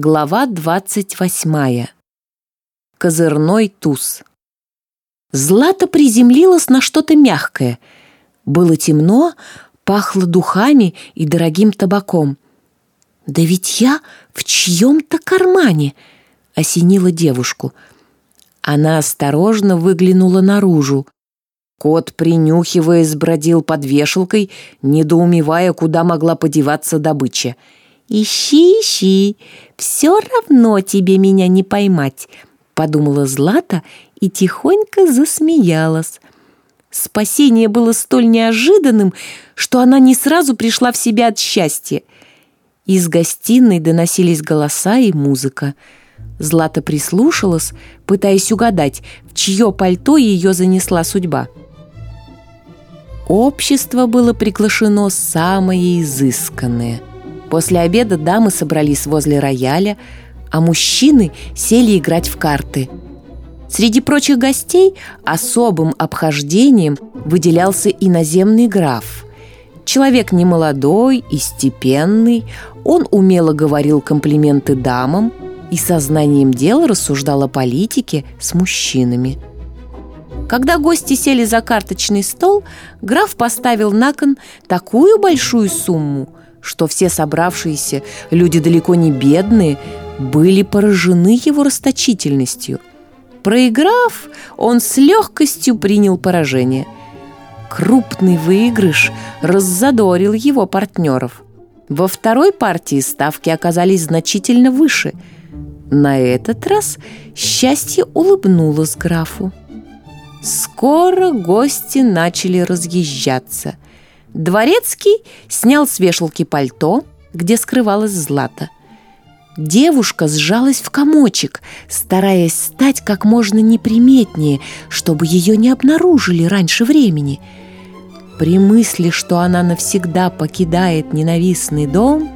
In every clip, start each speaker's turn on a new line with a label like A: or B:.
A: Глава двадцать восьмая. Козырной туз. Злата приземлилась на что-то мягкое. Было темно, пахло духами и дорогим табаком. «Да ведь я в чьем-то кармане!» — осенила девушку. Она осторожно выглянула наружу. Кот, принюхиваясь, бродил под вешалкой, недоумевая, куда могла подеваться добыча — «Ищи, ищи, все равно тебе меня не поймать», подумала Злата и тихонько засмеялась. Спасение было столь неожиданным, что она не сразу пришла в себя от счастья. Из гостиной доносились голоса и музыка. Злата прислушалась, пытаясь угадать, в чье пальто ее занесла судьба. Общество было приглашено самое изысканное – После обеда дамы собрались возле рояля, а мужчины сели играть в карты. Среди прочих гостей особым обхождением выделялся иноземный граф. Человек немолодой и степенный, он умело говорил комплименты дамам и сознанием дела рассуждал о политике с мужчинами. Когда гости сели за карточный стол, граф поставил на кон такую большую сумму – что все собравшиеся, люди далеко не бедные, были поражены его расточительностью. Проиграв, он с легкостью принял поражение. Крупный выигрыш раззадорил его партнеров. Во второй партии ставки оказались значительно выше. На этот раз счастье улыбнулось графу. Скоро гости начали разъезжаться – Дворецкий снял с вешалки пальто, где скрывалась злата. Девушка сжалась в комочек, стараясь стать как можно неприметнее, чтобы ее не обнаружили раньше времени. При мысли, что она навсегда покидает ненавистный дом,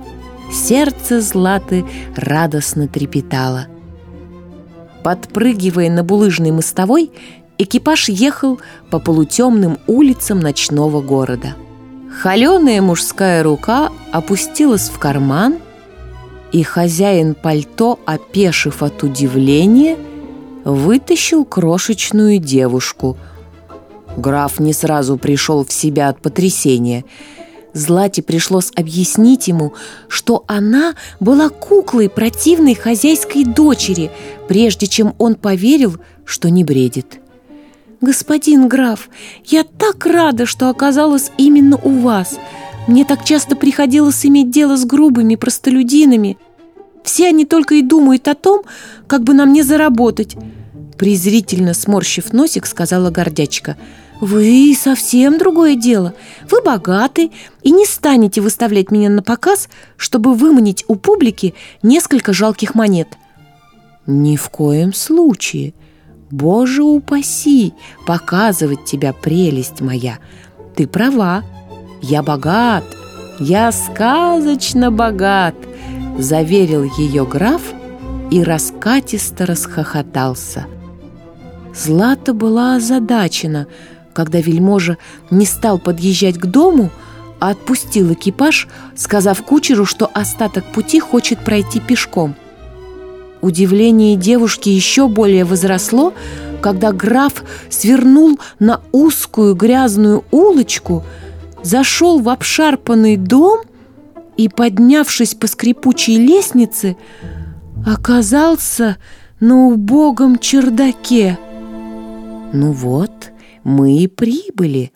A: сердце Златы радостно трепетало. Подпрыгивая на булыжной мостовой, экипаж ехал по полутемным улицам ночного города. Холеная мужская рука опустилась в карман, и хозяин пальто, опешив от удивления, вытащил крошечную девушку. Граф не сразу пришел в себя от потрясения. Злате пришлось объяснить ему, что она была куклой противной хозяйской дочери, прежде чем он поверил, что не бредит. «Господин граф, я так рада, что оказалась именно у вас. Мне так часто приходилось иметь дело с грубыми простолюдинами. Все они только и думают о том, как бы нам не заработать». Презрительно сморщив носик, сказала гордячка. «Вы совсем другое дело. Вы богаты и не станете выставлять меня на показ, чтобы выманить у публики несколько жалких монет». «Ни в коем случае», Боже упаси, показывать тебя, прелесть моя. Ты права, я богат, я сказочно богат, заверил ее граф и раскатисто расхохотался. Злата была озадачена, когда вельможа не стал подъезжать к дому, а отпустил экипаж, сказав кучеру, что остаток пути хочет пройти пешком. Удивление девушки еще более возросло, когда граф свернул на узкую грязную улочку, зашел в обшарпанный дом и, поднявшись по скрипучей лестнице, оказался на убогом чердаке. «Ну вот, мы и прибыли.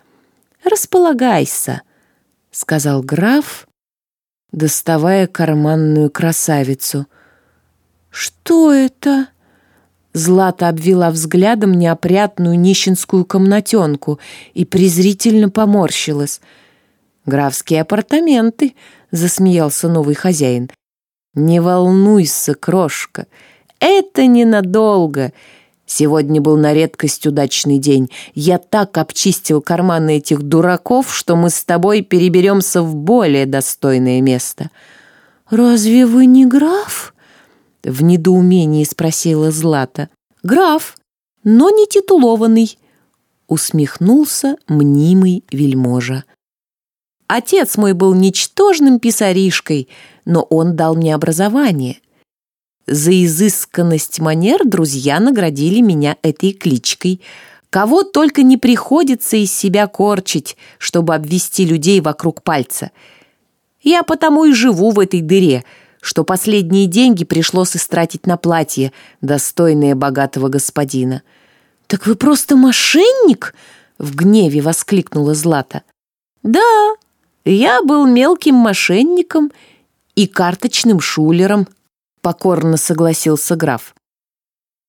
A: Располагайся», — сказал граф, доставая карманную красавицу — «Что это?» Злата обвела взглядом неопрятную нищенскую комнатенку и презрительно поморщилась. «Графские апартаменты», — засмеялся новый хозяин. «Не волнуйся, крошка, это ненадолго. Сегодня был на редкость удачный день. Я так обчистил карманы этих дураков, что мы с тобой переберемся в более достойное место». «Разве вы не граф?» В недоумении спросила Злата. «Граф, но не титулованный», усмехнулся мнимый вельможа. Отец мой был ничтожным писаришкой, но он дал мне образование. За изысканность манер друзья наградили меня этой кличкой. Кого только не приходится из себя корчить, чтобы обвести людей вокруг пальца. Я потому и живу в этой дыре, что последние деньги пришлось истратить на платье, достойное богатого господина. «Так вы просто мошенник?» — в гневе воскликнула Злата. «Да, я был мелким мошенником и карточным шулером», покорно согласился граф.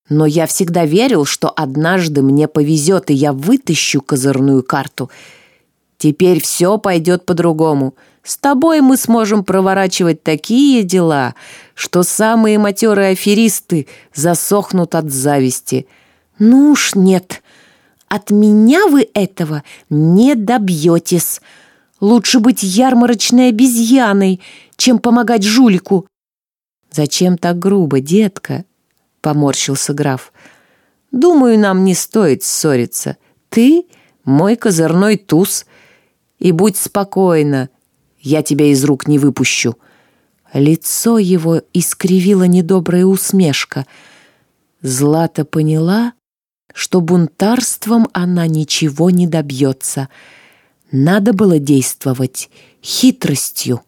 A: Но я всегда верил, что однажды мне повезет, и я вытащу козырную карту. Теперь все пойдет по-другому. С тобой мы сможем проворачивать такие дела, что самые матерые аферисты засохнут от зависти. Ну уж нет, от меня вы этого не добьетесь. Лучше быть ярмарочной обезьяной, чем помогать жулику. «Зачем так грубо, детка?» — поморщился граф. «Думаю, нам не стоит ссориться. Ты — мой козырной туз. И будь спокойна, я тебя из рук не выпущу». Лицо его искривила недобрая усмешка. Злата поняла, что бунтарством она ничего не добьется. Надо было действовать хитростью.